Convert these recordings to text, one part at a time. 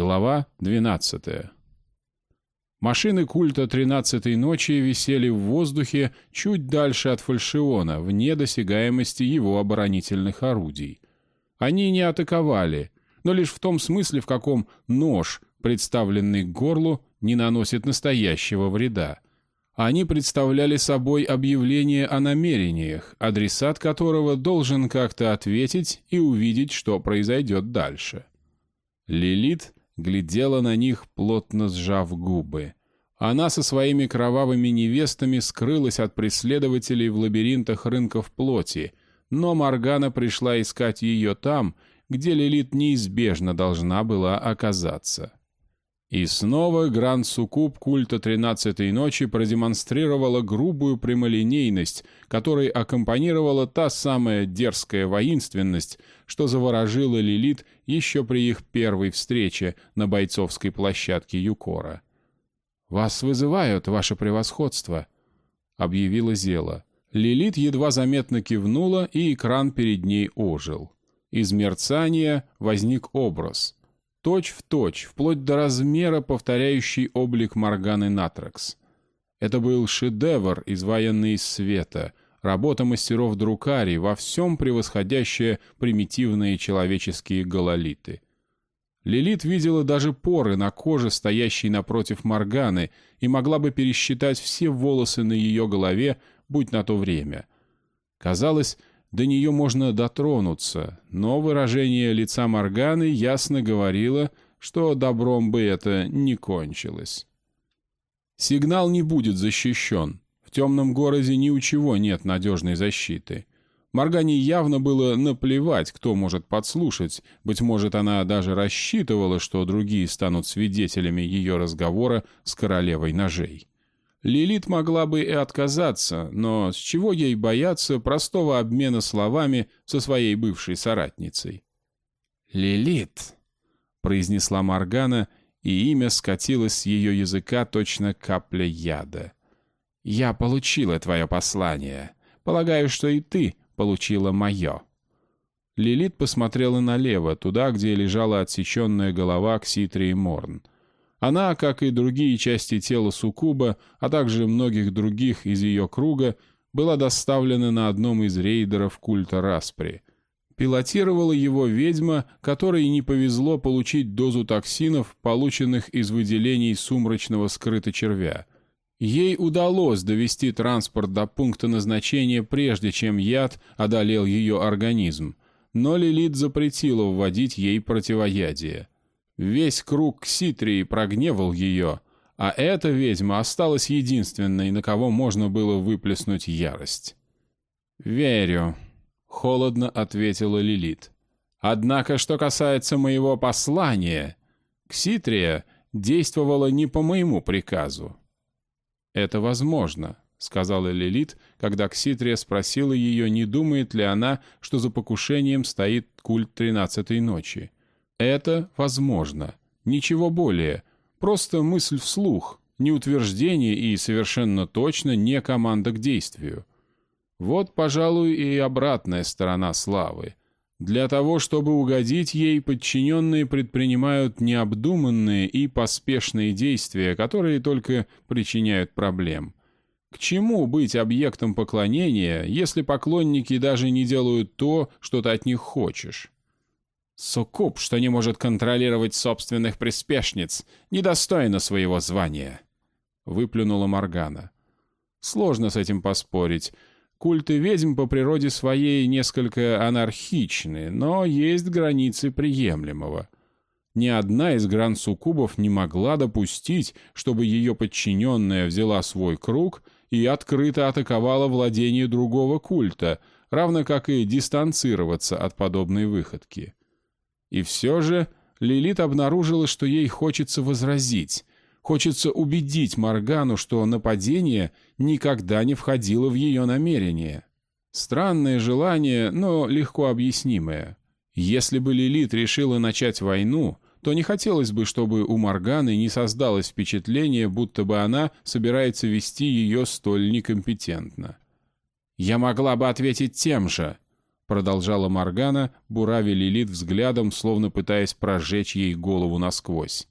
Глава 12. Машины культа тринадцатой ночи висели в воздухе чуть дальше от фальшиона, вне досягаемости его оборонительных орудий. Они не атаковали, но лишь в том смысле, в каком нож, представленный к горлу, не наносит настоящего вреда. Они представляли собой объявление о намерениях, адресат которого должен как-то ответить и увидеть, что произойдет дальше. Лилит глядела на них, плотно сжав губы. Она со своими кровавыми невестами скрылась от преследователей в лабиринтах рынков плоти, но Моргана пришла искать ее там, где Лилит неизбежно должна была оказаться. И снова Гранд Суккуб культа тринадцатой ночи продемонстрировала грубую прямолинейность, которой аккомпанировала та самая дерзкая воинственность, что заворожила Лилит еще при их первой встрече на бойцовской площадке Юкора. «Вас вызывают, ваше превосходство», — объявила Зела. Лилит едва заметно кивнула, и экран перед ней ожил. Из мерцания возник образ — точь в точь, вплоть до размера, повторяющий облик Морганы Натракс. Это был шедевр, из света, работа мастеров Друкари, во всем превосходящая примитивные человеческие гололиты. Лилит видела даже поры на коже, стоящей напротив Морганы, и могла бы пересчитать все волосы на ее голове, будь на то время. Казалось, до нее можно дотронуться, но выражение лица Морганы ясно говорило, что добром бы это не кончилось. Сигнал не будет защищен. В темном городе ни у чего нет надежной защиты. Моргане явно было наплевать, кто может подслушать. Быть может, она даже рассчитывала, что другие станут свидетелями ее разговора с королевой ножей. Лилит могла бы и отказаться, но с чего ей бояться простого обмена словами со своей бывшей соратницей? «Лилит», — произнесла Моргана, и имя скатилось с ее языка точно капля яда. «Я получила твое послание. Полагаю, что и ты получила мое». Лилит посмотрела налево, туда, где лежала отсеченная голова Кситрии Морн. Она, как и другие части тела Сукуба, а также многих других из ее круга, была доставлена на одном из рейдеров культа Распри. Пилотировала его ведьма, которой не повезло получить дозу токсинов, полученных из выделений сумрачного скрыто-червя. Ей удалось довести транспорт до пункта назначения, прежде чем яд одолел ее организм, но Лилит запретила вводить ей противоядие. Весь круг Кситрии прогневал ее, а эта ведьма осталась единственной, на кого можно было выплеснуть ярость. «Верю», — холодно ответила Лилит. «Однако, что касается моего послания, Кситрия действовала не по моему приказу». «Это возможно», — сказала Лилит, когда Кситрия спросила ее, не думает ли она, что за покушением стоит культ тринадцатой ночи. Это возможно. Ничего более. Просто мысль вслух, не утверждение и совершенно точно не команда к действию. Вот, пожалуй, и обратная сторона славы. Для того, чтобы угодить ей, подчиненные предпринимают необдуманные и поспешные действия, которые только причиняют проблем. К чему быть объектом поклонения, если поклонники даже не делают то, что ты от них хочешь? Суккуб, что не может контролировать собственных приспешниц, недостойно своего звания. Выплюнула Моргана. Сложно с этим поспорить. Культы ведьм по природе своей несколько анархичны, но есть границы приемлемого. Ни одна из гран-суккубов не могла допустить, чтобы ее подчиненная взяла свой круг и открыто атаковала владение другого культа, равно как и дистанцироваться от подобной выходки. И все же Лилит обнаружила, что ей хочется возразить, хочется убедить Моргану, что нападение никогда не входило в ее намерение. Странное желание, но легко объяснимое. Если бы Лилит решила начать войну, то не хотелось бы, чтобы у Морганы не создалось впечатление, будто бы она собирается вести ее столь некомпетентно. «Я могла бы ответить тем же», продолжала Моргана, бурави Лилит взглядом, словно пытаясь прожечь ей голову насквозь.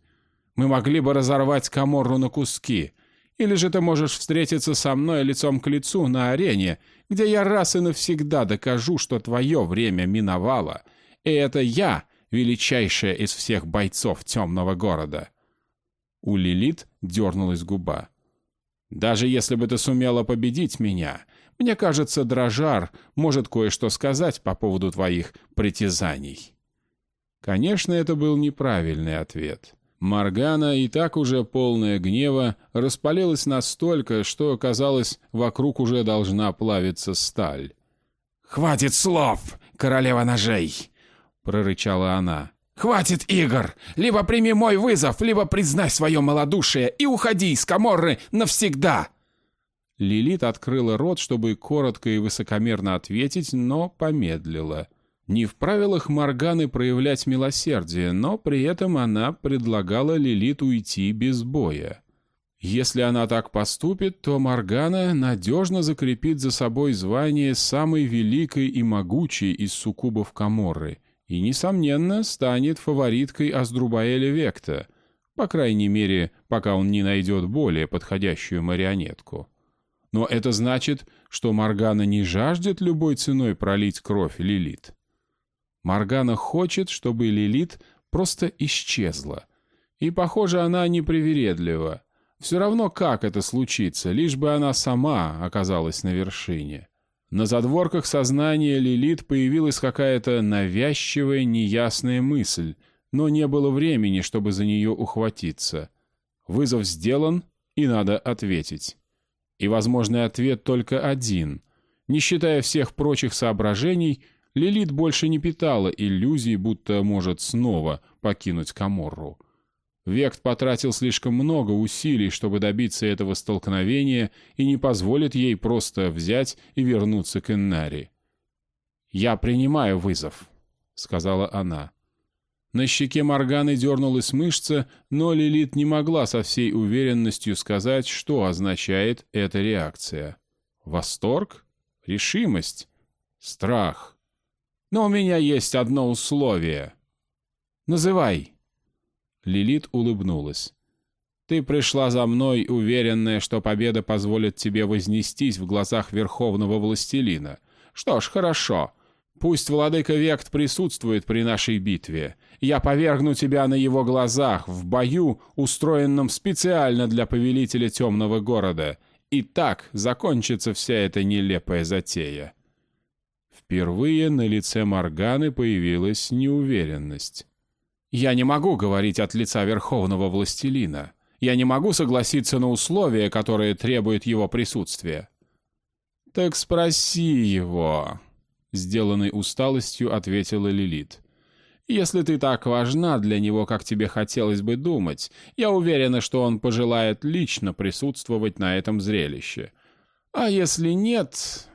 «Мы могли бы разорвать Каморру на куски. Или же ты можешь встретиться со мной лицом к лицу на арене, где я раз и навсегда докажу, что твое время миновало, и это я, величайшая из всех бойцов темного города». У Лилит дернулась губа. «Даже если бы ты сумела победить меня, мне кажется, Дрожар может кое-что сказать по поводу твоих притязаний». Конечно, это был неправильный ответ. Маргана, и так уже полная гнева, распалилась настолько, что, казалось, вокруг уже должна плавиться сталь. «Хватит слов, королева ножей!» — прорычала она. «Хватит игр! Либо прими мой вызов, либо признай свое малодушие и уходи из Каморры навсегда!» Лилит открыла рот, чтобы коротко и высокомерно ответить, но помедлила. Не в правилах Морганы проявлять милосердие, но при этом она предлагала Лилит уйти без боя. Если она так поступит, то Моргана надежно закрепит за собой звание самой великой и могучей из суккубов Каморры — и, несомненно, станет фавориткой Аздрубаэля Векта, по крайней мере, пока он не найдет более подходящую марионетку. Но это значит, что Маргана не жаждет любой ценой пролить кровь Лилит. Маргана хочет, чтобы Лилит просто исчезла. И, похоже, она непривередлива. Все равно, как это случится, лишь бы она сама оказалась на вершине. На задворках сознания Лилит появилась какая-то навязчивая, неясная мысль, но не было времени, чтобы за нее ухватиться. Вызов сделан, и надо ответить. И возможный ответ только один. Не считая всех прочих соображений, Лилит больше не питала иллюзий, будто может снова покинуть Каморру. Вект потратил слишком много усилий, чтобы добиться этого столкновения и не позволит ей просто взять и вернуться к Иннари. «Я принимаю вызов», — сказала она. На щеке Морганы дернулась мышца, но Лилит не могла со всей уверенностью сказать, что означает эта реакция. Восторг? Решимость? Страх? Но у меня есть одно условие. Называй. Лилит улыбнулась. «Ты пришла за мной, уверенная, что победа позволит тебе вознестись в глазах Верховного Властелина. Что ж, хорошо. Пусть владыка Вект присутствует при нашей битве. Я повергну тебя на его глазах, в бою, устроенном специально для повелителя темного города. И так закончится вся эта нелепая затея». Впервые на лице Морганы появилась неуверенность. Я не могу говорить от лица Верховного Властелина. Я не могу согласиться на условия, которые требуют его присутствия. Так спроси его, сделанной усталостью ответила Лилит. Если ты так важна для него, как тебе хотелось бы думать, я уверена, что он пожелает лично присутствовать на этом зрелище. А если нет,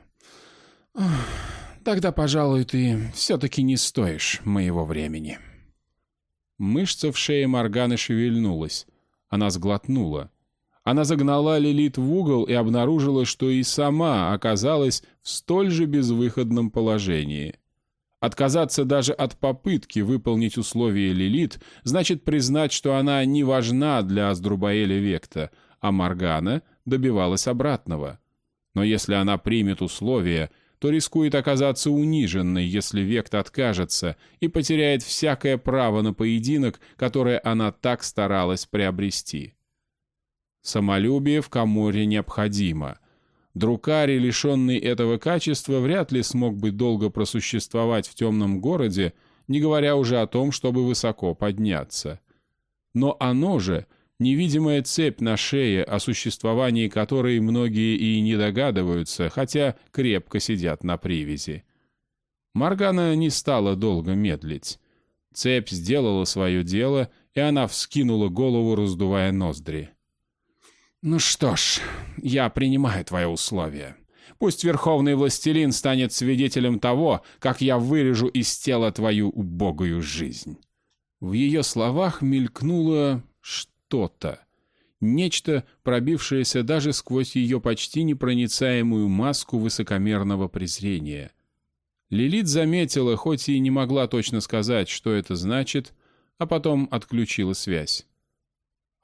тогда, пожалуй, ты все-таки не стоишь моего времени. Мышца в шее Морганы шевельнулась. Она сглотнула. Она загнала Лилит в угол и обнаружила, что и сама оказалась в столь же безвыходном положении. Отказаться даже от попытки выполнить условия Лилит значит признать, что она не важна для Аздрубаэля Векта, а Моргана добивалась обратного. Но если она примет условия, то рискует оказаться униженной, если Вект откажется и потеряет всякое право на поединок, которое она так старалась приобрести. Самолюбие в Каморе необходимо. Друкари, лишенный этого качества, вряд ли смог бы долго просуществовать в темном городе, не говоря уже о том, чтобы высоко подняться. Но оно же Невидимая цепь на шее, о существовании которой многие и не догадываются, хотя крепко сидят на привязи. Маргана не стала долго медлить. Цепь сделала свое дело, и она вскинула голову, раздувая ноздри. «Ну что ж, я принимаю твои условия. Пусть Верховный Властелин станет свидетелем того, как я вырежу из тела твою убогую жизнь». В ее словах мелькнуло что-то. Нечто, пробившееся даже сквозь ее почти непроницаемую маску высокомерного презрения. Лилит заметила, хоть и не могла точно сказать, что это значит, а потом отключила связь.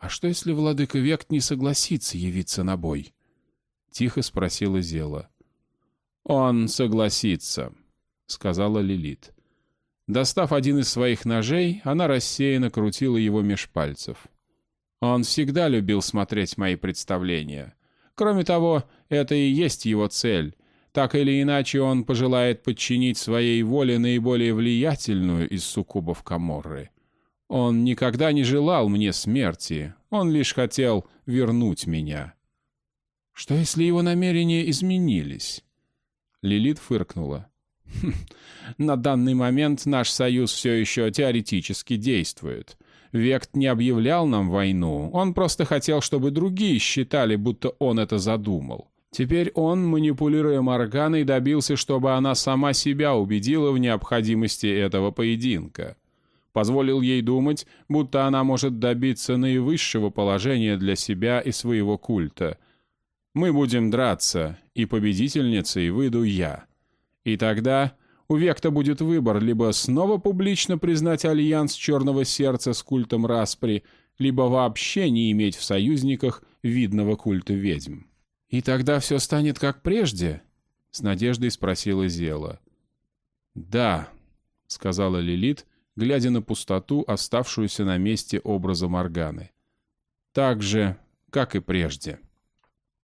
«А что, если владыка Вект не согласится явиться на бой?» — тихо спросила Зела. «Он согласится», — сказала Лилит. Достав один из своих ножей, она рассеянно крутила его меж пальцев. Он всегда любил смотреть мои представления. Кроме того, это и есть его цель. Так или иначе, он пожелает подчинить своей воле наиболее влиятельную из суккубов Каморры. Он никогда не желал мне смерти, он лишь хотел вернуть меня. Что если его намерения изменились? Лилит фыркнула. «Хм, на данный момент наш союз все еще теоретически действует. Вект не объявлял нам войну, он просто хотел, чтобы другие считали, будто он это задумал. Теперь он, манипулируя Морганой, добился, чтобы она сама себя убедила в необходимости этого поединка. Позволил ей думать, будто она может добиться наивысшего положения для себя и своего культа. Мы будем драться, и победительницей выйду я. И тогда у Векта будет выбор либо снова публично признать альянс Черного Сердца с культом Распри, либо вообще не иметь в союзниках видного культа ведьм. «И тогда все станет как прежде?» — с надеждой спросила Зела. «Да», — сказала Лилит, глядя на пустоту, оставшуюся на месте образа Морганы. «Так же, как и прежде».